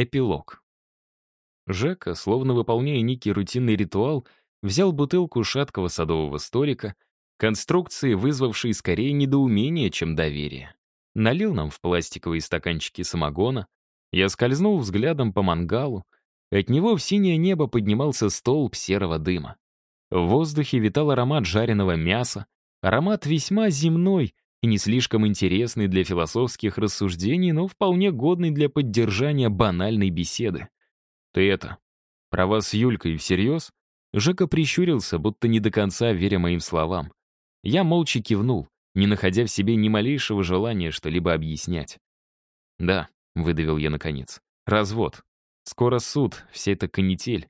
Эпилог. Жека, словно выполняя некий рутинный ритуал, взял бутылку шаткого садового столика, конструкции, вызвавшей скорее недоумение, чем доверие. Налил нам в пластиковые стаканчики самогона. Я скользнул взглядом по мангалу. От него в синее небо поднимался столб серого дыма. В воздухе витал аромат жареного мяса, аромат весьма земной и не слишком интересный для философских рассуждений, но вполне годный для поддержания банальной беседы. «Ты это, про вас с Юлькой всерьез?» Жека прищурился, будто не до конца веря моим словам. Я молча кивнул, не находя в себе ни малейшего желания что-либо объяснять. «Да», — выдавил я наконец, — «развод. Скоро суд, вся эта канитель».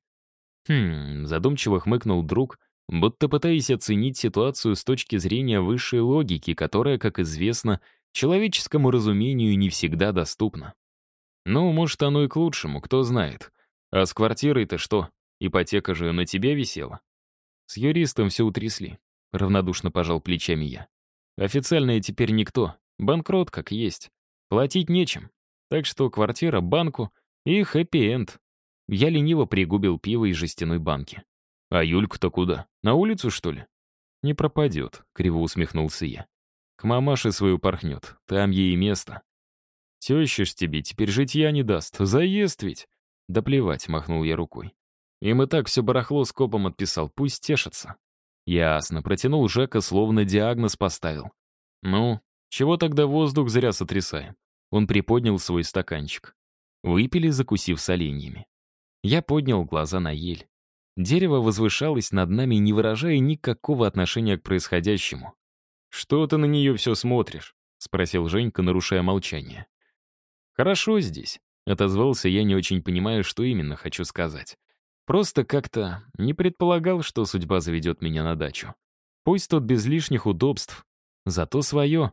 Хм, задумчиво хмыкнул друг, будто пытаясь оценить ситуацию с точки зрения высшей логики, которая, как известно, человеческому разумению не всегда доступна. Ну, может, оно и к лучшему, кто знает. А с квартирой-то что? Ипотека же на тебя висела. С юристом все утрясли. Равнодушно пожал плечами я. Официально я теперь никто. Банкрот как есть. Платить нечем. Так что квартира банку и хэппи-энд. Я лениво пригубил пиво из жестяной банки. А Юлька-то куда? На улицу, что ли? Не пропадет, криво усмехнулся я. К мамаше свою порхнет, там ей место. Теща ж тебе теперь житья не даст, заезд ведь. Да плевать, махнул я рукой. Им и так все барахло с копом отписал, пусть тешатся. Ясно, протянул Жека, словно диагноз поставил. Ну, чего тогда воздух зря сотрясаем? Он приподнял свой стаканчик. Выпили, закусив соленьями. Я поднял глаза на ель. Дерево возвышалось над нами, не выражая никакого отношения к происходящему. «Что ты на нее все смотришь?» — спросил Женька, нарушая молчание. «Хорошо здесь», — отозвался я, не очень понимая, что именно хочу сказать. Просто как-то не предполагал, что судьба заведет меня на дачу. Пусть тут без лишних удобств, зато свое.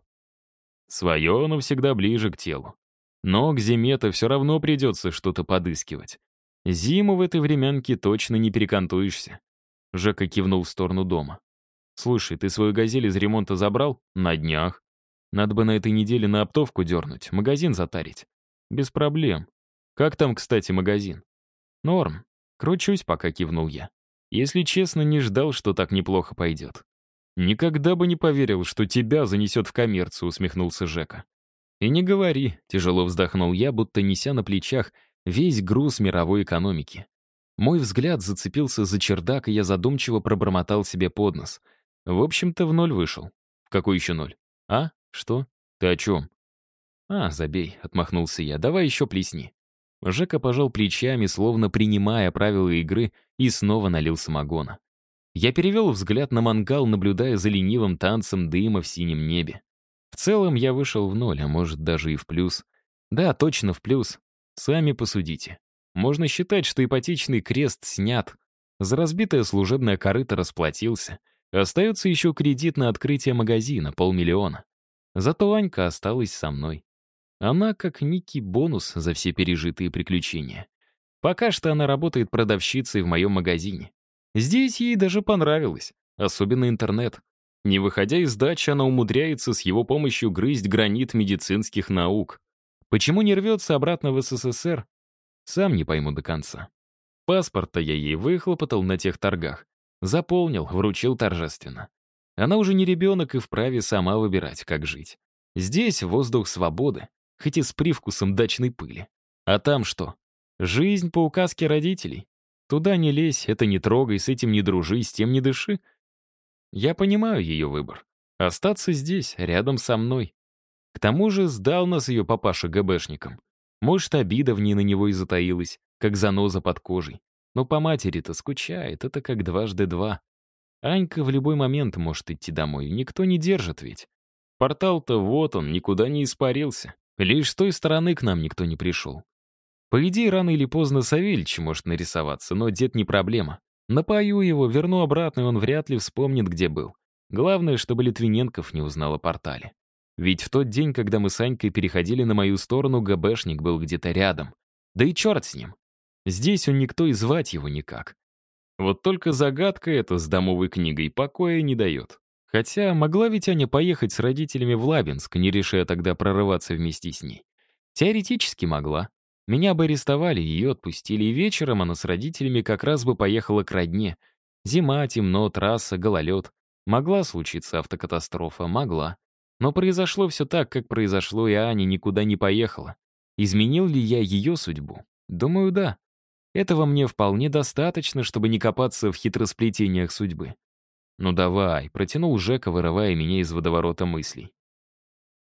Свое оно всегда ближе к телу. Но к зиме-то все равно придется что-то подыскивать. Зиму в этой времянке точно не перекантуешься. Жека кивнул в сторону дома. «Слушай, ты свою «Газель» из ремонта забрал? На днях. Надо бы на этой неделе на оптовку дернуть, магазин затарить. Без проблем. Как там, кстати, магазин? Норм. Кручусь, пока кивнул я. Если честно, не ждал, что так неплохо пойдет. «Никогда бы не поверил, что тебя занесет в коммерцию», — усмехнулся Жека. «И не говори», — тяжело вздохнул я, будто неся на плечах весь груз мировой экономики. Мой взгляд зацепился за чердак, и я задумчиво пробормотал себе под нос. В общем-то, в ноль вышел. В какой еще ноль? А? Что? Ты о чем? А, забей, отмахнулся я. Давай еще плесни. Жека пожал плечами, словно принимая правила игры, и снова налил самогона. Я перевел взгляд на мангал, наблюдая за ленивым танцем дыма в синем небе. В целом я вышел в ноль, а может даже и в плюс. Да, точно в плюс. Сами посудите. Можно считать, что ипотечный крест снят. За разбитое служебное корыто расплатился. Остается еще кредит на открытие магазина, полмиллиона. Зато Анька осталась со мной. Она как некий бонус за все пережитые приключения. Пока что она работает продавщицей в моем магазине. Здесь ей даже понравилось, особенно интернет. Не выходя из дачи, она умудряется с его помощью грызть гранит медицинских наук. Почему не рвется обратно в СССР? Сам не пойму до конца. Паспорт-то я ей выхлопотал на тех торгах. Заполнил, вручил торжественно. Она уже не ребенок и вправе сама выбирать, как жить. Здесь воздух свободы, хоть и с привкусом дачной пыли. А там что? Жизнь по указке родителей. Туда не лезь, это не трогай, с этим не дружи, с тем не дыши. Я понимаю ее выбор. Остаться здесь, рядом со мной. К тому же сдал нас ее папаша ГБшникам. Может, обида в ней на него и затаилась, как заноза под кожей. Но по матери-то скучает, это как дважды два. Анька в любой момент может идти домой, никто не держит ведь. Портал-то вот он, никуда не испарился. Лишь с той стороны к нам никто не пришел. По идее, рано или поздно Савельич может нарисоваться, но дед не проблема. Напою его, верну обратно, и он вряд ли вспомнит, где был. Главное, чтобы Литвиненков не узнал о портале. Ведь в тот день, когда мы с Анькой переходили на мою сторону, ГБшник был где-то рядом. Да и черт с ним. Здесь он никто и звать его никак. Вот только загадка эта с домовой книгой покоя не дает. Хотя могла ведь Аня поехать с родителями в Лабинск, не решая тогда прорываться вместе с ней. Теоретически могла. Меня бы арестовали, ее отпустили, и вечером она с родителями как раз бы поехала к родне. Зима, темно, трасса, гололед. Могла случиться автокатастрофа, могла. Но произошло все так, как произошло, и Аня никуда не поехала. Изменил ли я ее судьбу? Думаю, да. Этого мне вполне достаточно, чтобы не копаться в хитросплетениях судьбы. «Ну давай», — протянул Жека, вырывая меня из водоворота мыслей.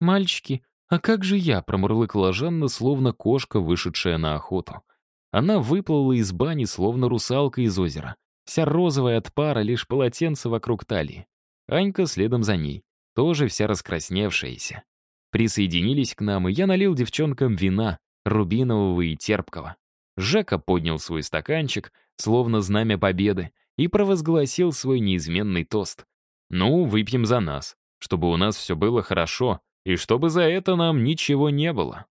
«Мальчики, а как же я?» — промурлыкала Жанна, словно кошка, вышедшая на охоту. Она выплыла из бани, словно русалка из озера. Вся розовая от пара, лишь полотенце вокруг талии. Анька следом за ней, тоже вся раскрасневшаяся. Присоединились к нам, и я налил девчонкам вина, рубинового и терпкого. Жека поднял свой стаканчик, словно знамя победы, и провозгласил свой неизменный тост. «Ну, выпьем за нас, чтобы у нас все было хорошо, и чтобы за это нам ничего не было».